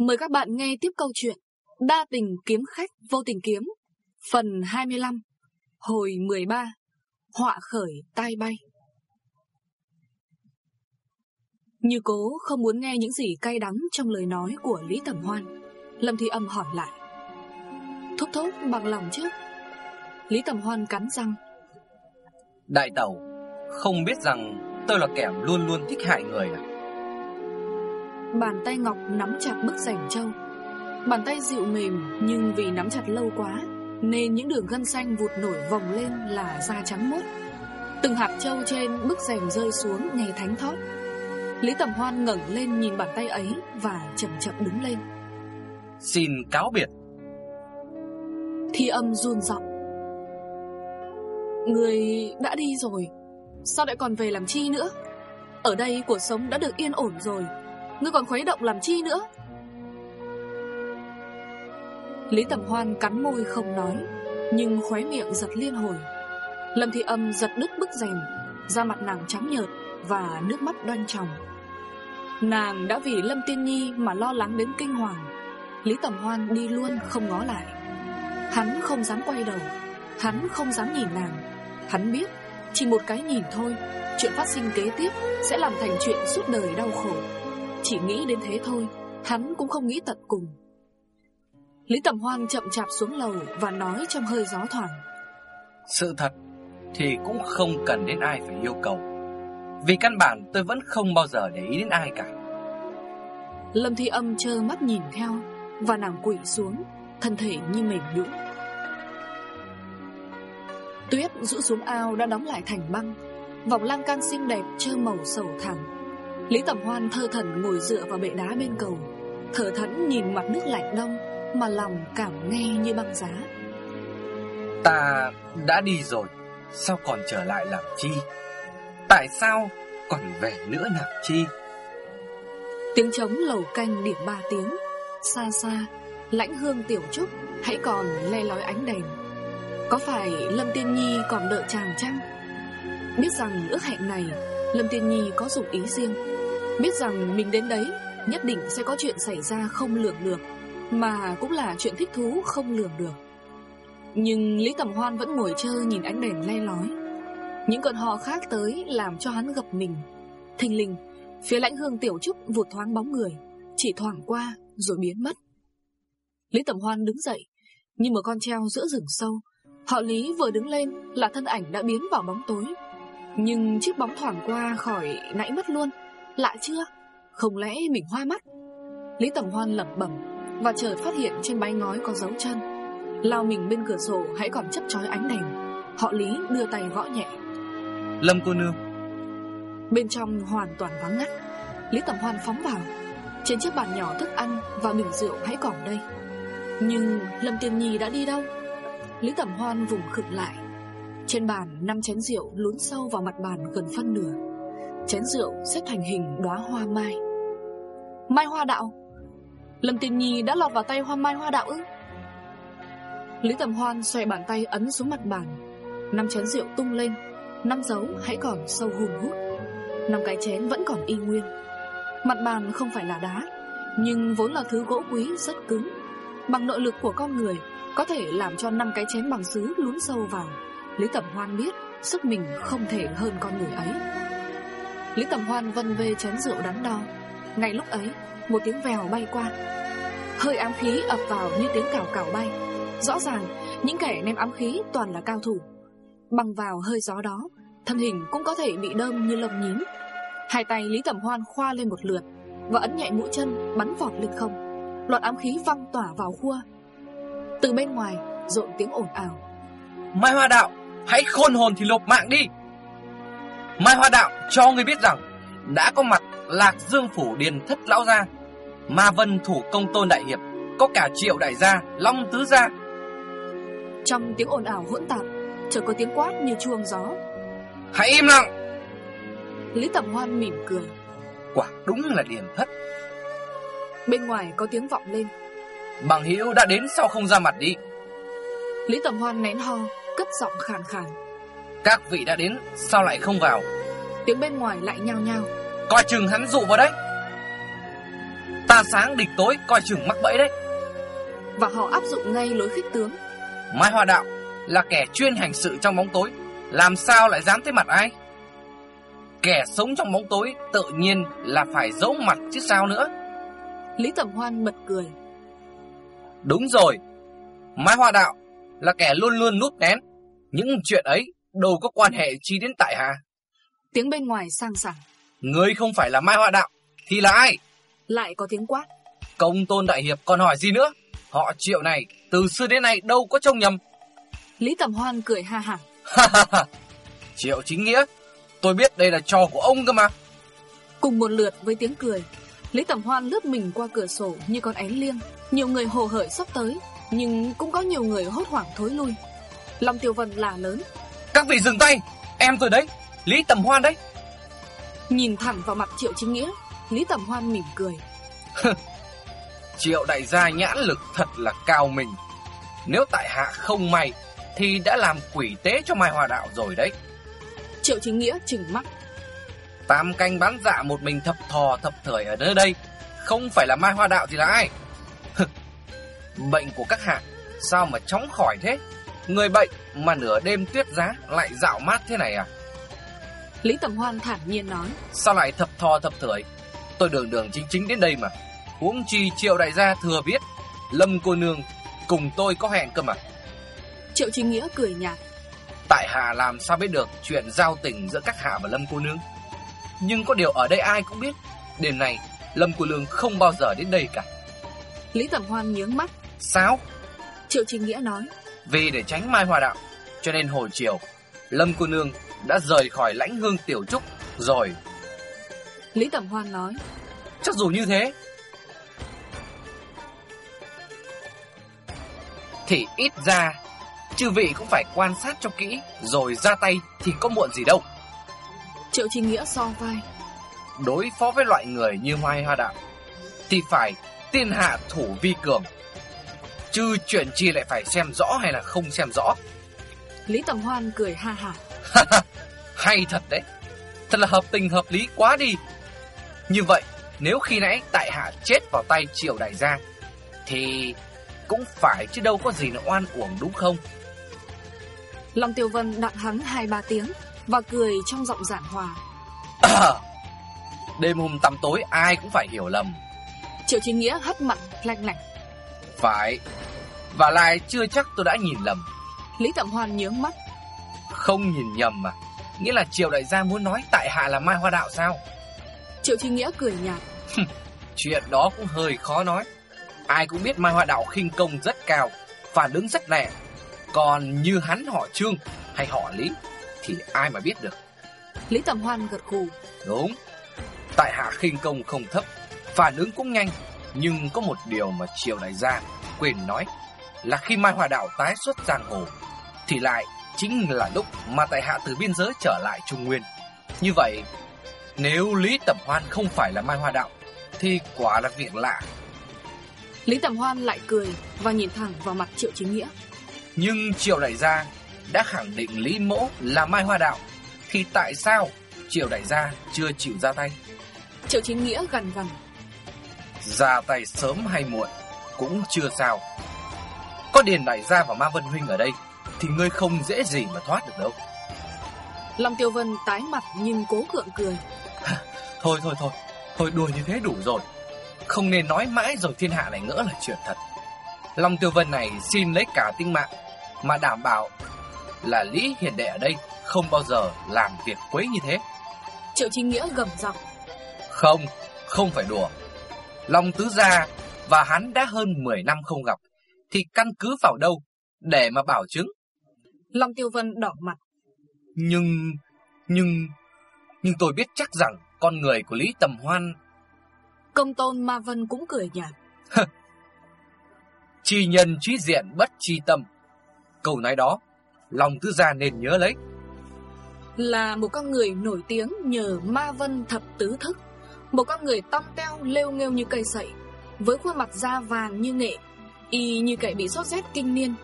Mời các bạn nghe tiếp câu chuyện Đa tình kiếm khách vô tình kiếm, Phần 25 Hồi 13 Họa khởi tai bay. Như cố không muốn nghe những gì cay đắng trong lời nói của Lý Tẩm Hoan, Lâm Thi Âm hỏi lại. Thúc thúc bằng lòng chứ? Lý Tẩm Hoan cắn răng. Đại tẩu, Không biết rằng tôi là kẻ luôn luôn thích hại người à? Bàn tay Ngọc nắm chặt bức rèm trâu. Bàn tay dịu mềm Nhưng vì nắm chặt lâu quá Nên những đường gân xanh vụt nổi vòng lên Là da trắng mốt Từng hạt trâu trên bức rèm rơi xuống Nghe thánh thót. Lý Tầm Hoan ngẩng lên nhìn bàn tay ấy Và chậm chậm đứng lên. Xin cáo biệt. Thi âm run giọng. Người đã đi rồi Sao lại còn về làm chi nữa? Ở đây cuộc sống đã được yên ổn rồi Ngươi còn khuấy động làm chi nữa? Lý Tầm Hoan cắn môi không nói, Nhưng khóe miệng giật liên hồi. Lâm Thị Âm giật đứt bức rèm, Da mặt nàng trắng nhợt Và nước mắt đoan tròng. Nàng đã vì Lâm Tiên Nhi Mà lo lắng đến kinh hoàng. Lý Tầm Hoan đi luôn không ngó lại. Hắn không dám quay đầu, Hắn không dám nhìn nàng. Hắn biết, Chỉ một cái nhìn thôi, Chuyện phát sinh kế tiếp Sẽ làm thành chuyện suốt đời đau khổ. Chỉ nghĩ đến thế thôi Hắn cũng không nghĩ tận cùng. Lý Tầm Hoan chậm chạp xuống lầu Và nói trong hơi gió thoảng. Sự thật Thì cũng không cần đến ai phải yêu cầu Vì căn bản tôi vẫn không bao giờ để ý đến ai cả. Lâm Thi Âm trơ mắt nhìn theo Và nàng quỵ xuống Thân thể như mềm nhũn. Tuyết rũ xuống ao đã đóng lại thành băng Vòng lan can xinh đẹp trơ màu sầu thẳm Lý Tẩm Hoan thơ thần ngồi dựa vào bệ đá bên cầu. Thở thẫn nhìn mặt nước lạnh đông Mà lòng cảm nghe như băng giá. Ta đã đi rồi Sao còn trở lại làm chi? Tại sao còn về nữa làm chi? Tiếng trống lầu canh điểm ba tiếng. Xa xa Lãnh hương tiểu trúc Hãy còn le lói ánh đèn. Có phải Lâm Tiên Nhi còn đợi chàng chăng? Biết rằng ước hẹn này Lâm Tiên Nhi có dụng ý riêng Biết rằng mình đến đấy, Nhất định sẽ có chuyện xảy ra không lường được, Mà cũng là chuyện thích thú không lường được. Nhưng Lý Tầm Hoan vẫn ngồi chơi nhìn ánh đèn le lói. Những cơn hò khác tới Làm cho hắn gặp mình. Thình lình, Phía lãnh hương tiểu trúc vụt thoáng bóng người, Chỉ thoảng qua rồi biến mất. Lý Tầm Hoan đứng dậy Như một con treo giữa rừng sâu, Họ Lý vừa đứng lên là thân ảnh đã biến vào bóng tối. Nhưng chiếc bóng thoảng qua khỏi nãy mất luôn. Lạ chưa? Không lẽ mình hoa mắt? Lý Tầm Hoan lẩm bẩm Và chợt phát hiện trên mái ngói có dấu chân. Lao mình bên cửa sổ hãy còn chấp chói ánh đèn. Họ Lý đưa tay gõ nhẹ. Lâm cô nương. Bên trong hoàn toàn vắng ngắt. Lý Tầm Hoan phóng vào. Trên chiếc bàn nhỏ thức ăn và bình rượu hãy còn đây. Nhưng Lâm Tiên Nhi đã đi đâu? Lý Tẩm Hoan vùng khựng lại. Trên bàn năm chén rượu lún sâu vào mặt bàn gần phân nửa Chén rượu xếp thành hình đóa hoa mai. Mai hoa đạo. Lâm Tiên Nhi đã lọt vào tay hoa mai hoa đạo ư? Lý Tầm Hoan xoay bàn tay ấn xuống mặt bàn. Năm chén rượu tung lên. Năm dấu hãy còn sâu hùn hút. Năm cái chén vẫn còn y nguyên. Mặt bàn không phải là đá, Nhưng vốn là thứ gỗ quý rất cứng. Bằng nội lực của con người, Có thể làm cho năm cái chén bằng sứ lún sâu vào. Lý Tẩm Hoan biết Sức mình không thể hơn con người ấy. Lý Tầm Hoan vân về chén rượu đắn đo. Ngay lúc ấy, Một tiếng vèo bay qua. Hơi ám khí ập vào như tiếng cào cào bay. Rõ ràng, những kẻ ném ám khí toàn là cao thủ. Bằng vào hơi gió đó, Thân hình cũng có thể bị đơm như lông nhím. Hai tay Lý Tầm Hoan khoa lên một lượt, Và ấn nhẹ mũi chân, bắn vọt lên không. Loạt ám khí văng tỏa vào khua. Từ bên ngoài, rộn tiếng ồn ào. Mai Hoa Đạo, Hãy khôn hồn thì lột mạng đi. Mai Hoa Đạo cho người biết rằng Đã có mặt Lạc Dương Phủ Điền Thất Lão Gia Ma Vân Thủ Công Tôn Đại Hiệp Có cả Triệu Đại Gia Long Tứ Gia. Trong tiếng ồn ào hỗn tạp Chợt có tiếng quát như chuông gió. Hãy im lặng! Lý Tẩm Hoan mỉm cười. Quả đúng là Điền Thất. Bên ngoài có tiếng vọng lên. Bằng hữu đã đến sao không ra mặt đi? Lý Tẩm Hoan nén ho Cất giọng khàn khàn Các vị đã đến sao lại không vào? Tiếng bên ngoài lại nhao nhao. Coi chừng hắn dụ vào đấy. Ta sáng địch tối coi chừng mắc bẫy đấy. Và họ áp dụng ngay lối khích tướng. Mai Hoa Đạo là kẻ chuyên hành sự trong bóng tối. Làm sao lại dám thấy mặt ai? Kẻ sống trong bóng tối tự nhiên là phải giấu mặt chứ sao nữa? Lý Tẩm Hoan bật cười. Đúng rồi. Mai Hoa Đạo là kẻ luôn luôn núp nén Những chuyện ấy đâu có quan hệ chi đến tại hạ Tiếng bên ngoài sang sảng. Ngươi không phải là Mai Hoa Đạo Thì là ai? Lại có tiếng quát. Công tôn đại hiệp còn hỏi gì nữa? Họ triệu này từ xưa đến nay đâu có trông nhầm. Lý Tẩm Hoan cười ha hả. Triệu chính nghĩa Tôi biết đây là trò của ông cơ mà. Cùng một lượt với tiếng cười Lý Tẩm Hoan lướt mình qua cửa sổ như con én liêng. Nhiều người hồ hởi sắp tới Nhưng cũng có nhiều người hốt hoảng thối lui. Long Tiêu Vân là lớn Các vị dừng tay. Em tôi đấy Lý Tầm Hoan đấy. Nhìn thẳng vào mặt Triệu Chính Nghĩa Lý Tầm Hoan mỉm cười. Triệu đại gia nhãn lực thật là cao mình. Nếu tại hạ không may Thì đã làm quỷ tế cho Mai Hòa Đạo rồi đấy. Triệu Chính Nghĩa chừng mắt. Tam canh bán dạ một mình thập thò thập thời ở nơi đây Không phải là Mai Hoa Đạo thì là ai? Bệnh của các hạ Sao mà chóng khỏi thế Người bệnh mà nửa đêm tuyết giá Lại dạo mát thế này à? Lý Tầm Hoan thản nhiên nói. Sao lại thập thò thập thời Tôi đường đường chính chính đến đây mà. Huống chi triệu đại gia thừa biết Lâm cô nương cùng tôi có hẹn cơ mà. Triệu Chính Nghĩa cười nhạt. Tại hạ làm sao biết được chuyện giao tình giữa các hạ và Lâm cô nương? Nhưng có điều ở đây ai cũng biết Đêm này Lâm cô nương không bao giờ đến đây cả. Lý Tầm Hoan nhướng mắt. Sao? Triệu Chính Nghĩa nói Vì để tránh mai hòa đạo Cho nên hồi chiều Lâm cô nương đã rời khỏi lãnh hương tiểu trúc Rồi. Lý Tầm Hoan nói Chắc dù như thế Thì ít ra Chư vị cũng phải quan sát cho kỹ Rồi ra tay thì có muộn gì đâu. Triệu Chính Nghĩa so vai. Đối phó với loại người như Mai Hoa Đạo Thì phải tiên hạ thủ vi cường Chứ chuyện chi lại phải xem rõ hay là không xem rõ? Lý Tầm Hoan cười ha hả Hay thật đấy. Thật là hợp tình hợp lý quá đi. Như vậy nếu khi nãy tại hạ chết vào tay triều đại gia Thì cũng phải chứ đâu có gì là oan uổng đúng không? Long Tiêu Vân đặng hắn hai ba tiếng Và cười trong giọng giản hòa. Đêm hôm tăm tối ai cũng phải hiểu lầm. Triệu Chính Nghĩa hất mặt lạnh lạnh Phải. Và lại chưa chắc tôi đã nhìn lầm. Lý Tẩm Hoan nhướng mắt. Không nhìn nhầm mà. Nghĩa là Triều Đại gia muốn nói tại hạ là Mai Hoa Đạo sao? Triệu Chính Nghĩa cười nhạt. Chuyện đó cũng hơi khó nói. Ai cũng biết Mai Hoa Đạo khinh công rất cao Phản ứng rất lẹ Còn như hắn họ Trương hay họ Lý Thì ai mà biết được. Lý Tầm Hoan gật gù. Đúng. Tại hạ khinh công không thấp Phản ứng cũng nhanh Nhưng có một điều mà Triều Đại gia quên nói Là khi Mai Hoa Đạo tái xuất giang hồ Thì lại chính là lúc mà tại hạ từ biên giới trở lại Trung Nguyên. Như vậy Nếu Lý Tầm Hoan không phải là Mai Hoa Đạo Thì quả là việc lạ. Lý Tầm Hoan lại cười Và nhìn thẳng vào mặt Triệu Chính Nghĩa. Nhưng Triệu Đại gia đã khẳng định Lý Mỗ là Mai Hoa Đạo Thì tại sao Triệu Đại gia chưa chịu ra tay? Triệu Chính Nghĩa gần gần Ra tay sớm hay muộn Cũng chưa sao. Có Điền Đại gia và Ma Vân Huynh ở đây Thì ngươi không dễ gì mà thoát được đâu. Long Tiêu Vân tái mặt nhưng cố gượng cười. Thôi thôi thôi. Thôi đùa như thế đủ rồi. Không nên nói mãi rồi thiên hạ lại ngỡ là chuyện thật. Long Tiêu Vân này xin lấy cả tinh mạng Mà đảm bảo là Lý Hiền Đệ ở đây Không bao giờ làm việc quấy như thế. Triệu Chính Nghĩa gầm giọng. Không, không phải đùa Long Tứ Gia và hắn đã hơn 10 năm không gặp Thì căn cứ vào đâu để mà bảo chứng? Long Tiêu Vân đỏ mặt. Nhưng, nhưng, nhưng tôi biết chắc rằng con người của Lý Tầm Hoan Công tôn Ma Vân cũng cười nhạt. Chi nhân trí diện bất chi tâm. Câu nói đó Lòng tư gia nên nhớ lấy. Là một con người nổi tiếng nhờ Ma Vân thập tứ thức một con người tăm teo lêu nghêu như cây sậy, Với khuôn mặt da vàng như nghệ, Y như kẻ bị sốt rét kinh niên.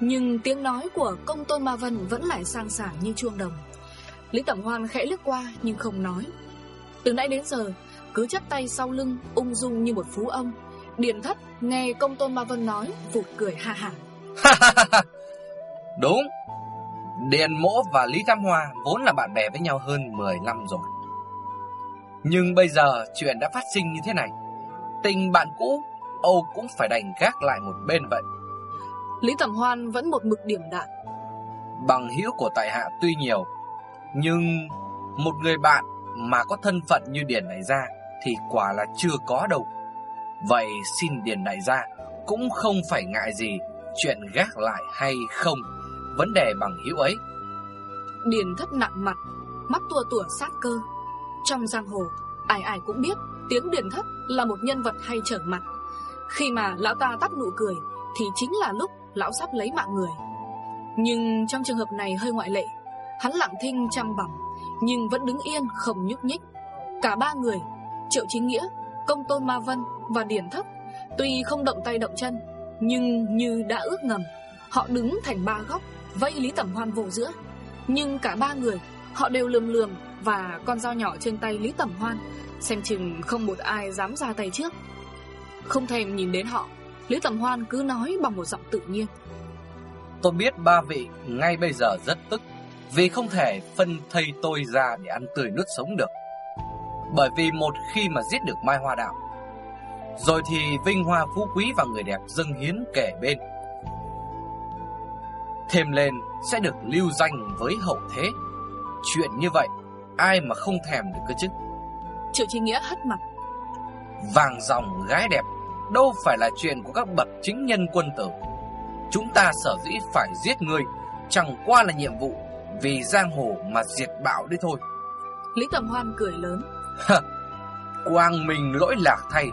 Nhưng tiếng nói của công tôn Ma Vân vẫn lại sang sảng như chuông đồng. Lý Tẩm Hoan khẽ lướt qua nhưng không nói. Từ nãy đến giờ, cứ chắp tay sau lưng, ung dung như một phú ông. Điền thất nghe công tôn Ma Vân nói, Vụt cười ha hả. Đúng. Điền mỗ và Lý Tam Hoa Vốn là bạn bè với nhau hơn 10 năm rồi. Nhưng bây giờ chuyện đã phát sinh như thế này Tình bạn cũ Âu cũng phải đành gác lại một bên vậy Lý Tẩm Hoan vẫn một mực điểm đạn Bằng hữu của tại hạ tuy nhiều Nhưng một người bạn mà có thân phận như Điền này ra Thì quả là chưa có đâu Vậy xin Điền đại gia cũng không phải ngại gì chuyện gác lại hay không vấn đề bằng hữu ấy. Điền thất nặng mặt, mắt tua tủa sát cơ. Trong giang hồ, ai ai cũng biết tiếng Điền thất là một nhân vật hay trở mặt. Khi mà lão ta tắt nụ cười thì chính là lúc lão sắp lấy mạng người. Nhưng trong trường hợp này hơi ngoại lệ, hắn lặng thinh chăm bẩm nhưng vẫn đứng yên không nhúc nhích. Cả ba người, Triệu Chính Nghĩa, Công Tôn Ma Vân và Điền Thất Tuy không động tay động chân Nhưng như đã ước ngầm Họ đứng thành ba góc vây Lý Tẩm Hoan vô giữa Nhưng cả ba người Họ đều lườm lườm và con dao nhỏ trên tay Lý Tẩm Hoan, Xem chừng không một ai dám ra tay trước. Không thèm nhìn đến họ, Lý Tẩm Hoan cứ nói bằng một giọng tự nhiên. Tôi biết ba vị ngay bây giờ rất tức, Vì không thể phân thây tôi ra để ăn tươi nuốt sống được. Bởi vì một khi mà giết được Mai Hoa Đạo rồi thì vinh hoa phú quý và người đẹp dâng hiến kể bên. Thêm lên sẽ được lưu danh với hậu thế. Chuyện như vậy Ai mà không thèm được cơ chứ? Triệu Chi Nghĩa hất mặt. Vàng dòng gái đẹp Đâu phải là chuyện của các bậc chính nhân quân tử. Chúng ta sở dĩ phải giết người Chẳng qua là nhiệm vụ Vì giang hồ mà diệt bạo đi thôi. Lý Tầm Hoan cười lớn. Quang mình lỗi lạc thay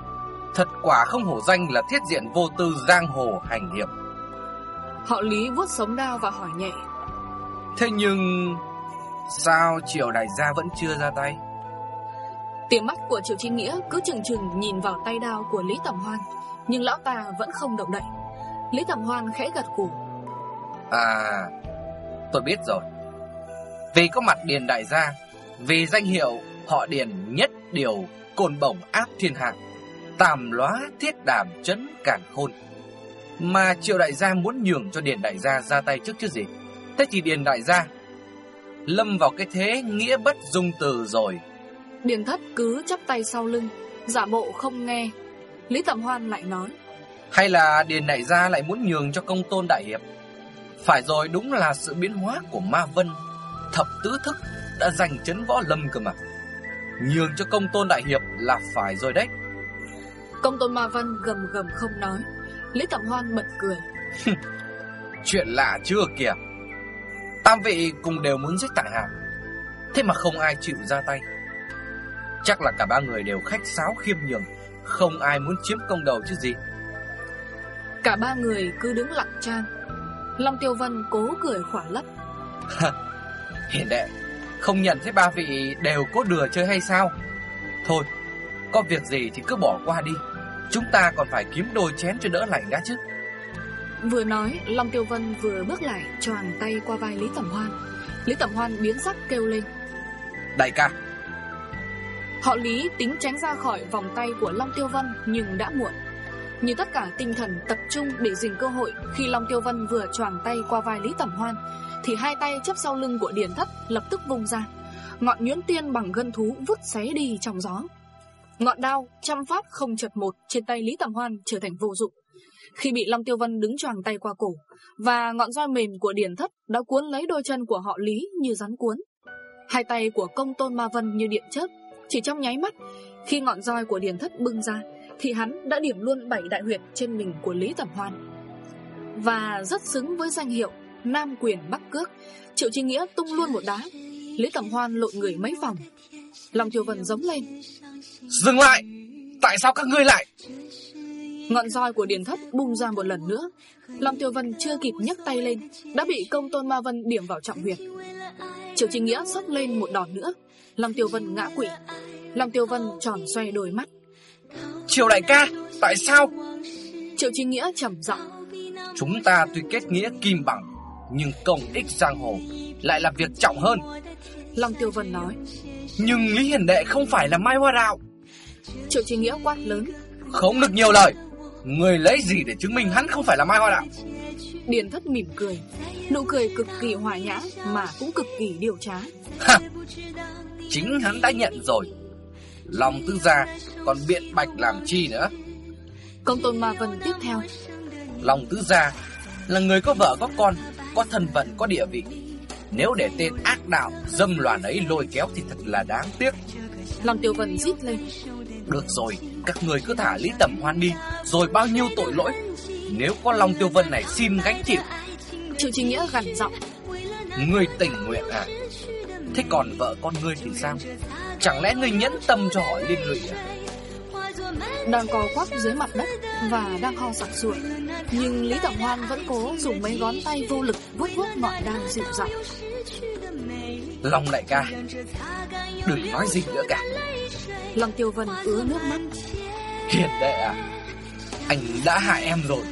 Thật quả không hổ danh là thiết diện vô tư giang hồ hành hiệp. Họ Lý vuốt sống đao và hỏi nhẹ. Thế nhưng Sao Triệu Đại Gia vẫn chưa ra tay? Tiếng mắt của Triệu Trinh Nghĩa cứ chừng chừng nhìn vào tay đao của Lý Tầm Hoan Nhưng lão ta vẫn không động đậy. Lý Tầm Hoan khẽ gật củ À Tôi biết rồi. Vì có mặt Điền Đại Gia Vì danh hiệu họ Điền nhất điều Cồn bổng áp thiên hạ Tàm lóa thiết đảm chấn cản khôn. Mà triệu đại gia muốn nhường cho Điền đại gia ra tay trước chứ gì? Thế thì Điền đại gia Lâm vào cái thế nghĩa bất dung từ rồi. Điền thất cứ chắp tay sau lưng Giả bộ không nghe. Lý Tầm Hoan lại nói Hay là Điền đại gia lại muốn nhường cho công tôn đại hiệp? Phải rồi đúng là sự biến hóa của Ma Vân. Thập tứ thức đã giành chấn võ lâm cơ mà. Nhường cho công tôn đại hiệp là phải rồi đấy. Công tôn Ma Vân gầm gầm không nói. Lý Tẩm Hoan bật cười. Chuyện lạ chưa kìa Tam vị cùng đều muốn giết tại hạ Thế mà không ai chịu ra tay. Chắc là cả ba người đều khách sáo khiêm nhường Không ai muốn chiếm công đầu chứ gì. Cả ba người cứ đứng lặng trang. Long Tiêu Vân cố cười khỏa lấp. Hiền đệ Không nhận thấy ba vị đều có đùa chơi hay sao? Thôi Có việc gì thì cứ bỏ qua đi. Chúng ta còn phải kiếm đôi chén cho đỡ lạnh đã chứ Vừa nói Long Tiêu Vân vừa bước lại choàng tay qua vai Lý Tẩm Hoan. Lý Tẩm Hoan biến sắc kêu lên. Đại ca. Họ Lý tính tránh ra khỏi vòng tay của Long Tiêu Vân Nhưng đã muộn. Như tất cả tinh thần tập trung để dình cơ hội Khi Long Tiêu Vân vừa choàng tay qua vai Lý Tẩm Hoan Thì hai tay chấp sau lưng của Điền Thất lập tức vung ra. Ngọn nhuyễn tiên bằng gân thú vút xé đi trong gió. Ngọn đao trăm phát không chật một trên tay Lý Tầm Hoan trở thành vô dụng. Khi bị Long Tiêu Vân đứng choàng tay qua cổ, và ngọn roi mềm của Điển Thất đã cuốn lấy đôi chân của họ Lý như rắn cuốn. Hai tay của công tôn Ma Vân như điện chớp, chỉ trong nháy mắt, khi ngọn roi của Điển Thất bưng ra, thì hắn đã điểm luôn bảy đại huyệt trên mình của Lý Tầm Hoan. Và rất xứng với danh hiệu Nam Quyền Bắc Cước, Triệu Trinh Nghĩa tung luôn một đá, Lý Tầm Hoan lộn người mấy vòng. Long Tiêu Vân giống lên Dừng lại Tại sao các ngươi lại Ngọn roi của Điền Thất bung ra một lần nữa. Long Tiêu Vân chưa kịp nhấc tay lên Đã bị công tôn Ma Vân điểm vào trọng huyệt Triệu Trình Nghĩa sốc lên một đòn nữa. Long Tiêu Vân ngã quỷ Long Tiêu Vân tròn xoay đôi mắt. Triệu đại ca Tại sao? Triệu Trình Nghĩa trầm giọng. Chúng ta tuy kết nghĩa kim bằng Nhưng công ích giang hồ Lại là việc trọng hơn. Long Tiêu Vân nói. Nhưng Lý Hiền Đệ không phải là Mai Hoa Đạo Triệu Trí Nghĩa quát lớn. Không được nhiều lời Người lấy gì để chứng minh hắn không phải là Mai Hoa Đạo Điền thất mỉm cười Nụ cười cực kỳ hòa nhã Mà cũng cực kỳ điều trá. Ha, Chính hắn đã nhận rồi. Lòng tư gia Còn biện bạch làm chi nữa? Công tôn Ma Vân tiếp theo. Lòng tứ gia là người có vợ có con, có thân phận, có địa vị. Nếu để tên ác đạo dâm loạn ấy lôi kéo thì thật là đáng tiếc. Lòng Tiểu Vân rít lên. Được rồi, các người cứ thả Lý Tẩm Hoan đi, rồi bao nhiêu tội lỗi. Nếu có Long Tiêu Vân này xin gánh chịu. Triệu Trình Nghĩa gằn giọng. Ngươi tình nguyện à? Thế còn vợ con ngươi thì sao? Chẳng lẽ ngươi nhẫn tâm cho họ liên lụy à? Đang co quắp dưới mặt đất Và đang ho sặc sụa Nhưng Lý Tẩm Hoan vẫn cố dùng mấy ngón tay vô lực vuốt vuốt ngọn đan dịu giọng Long đại ca Đừng nói gì nữa cả Long Tiêu Vân ứa nước mắt Hiền đệ à Anh đã hại em rồi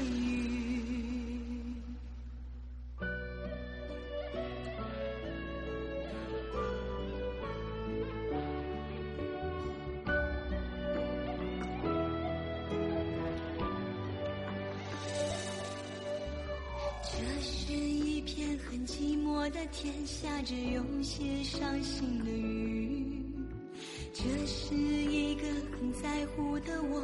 这是一个很在乎的我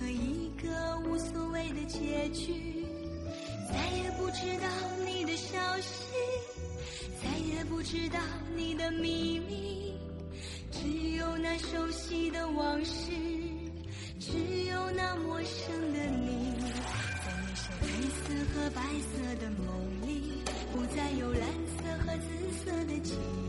和一个无所谓的结局。再也不知道你的消息，再也不知道你的秘密，只有那熟悉的往事，只有那陌生的你，在那些黑色和白色的梦里，不再有蓝色。和紫色的记忆，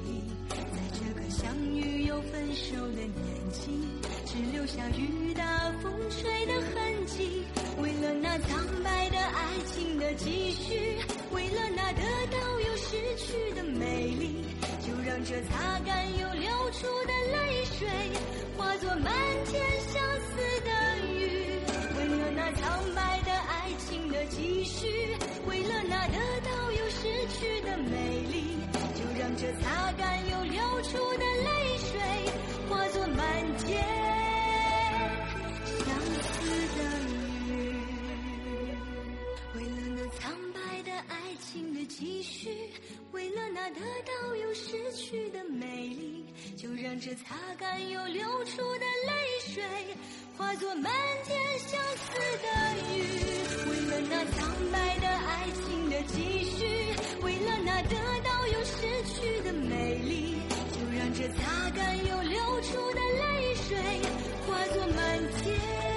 又分手的年纪，只留下雨打风吹的痕迹。为了那苍白的爱情的继续，为了那得到又失去的美丽，就让这擦干又流出的泪水，化作满天相思的雨。为了那苍白的爱情的继续，为了那得到又失去的美丽。就让这擦干又流出的泪，满天相思的雨，为了那苍白的爱情的继续，为了那得到又失去的美丽，就让这擦干又流出的泪水化作满天相思的雨，为了那苍白的爱情的继续，为了那得到又失去的美丽。看着擦干又流出的泪水，化作满天。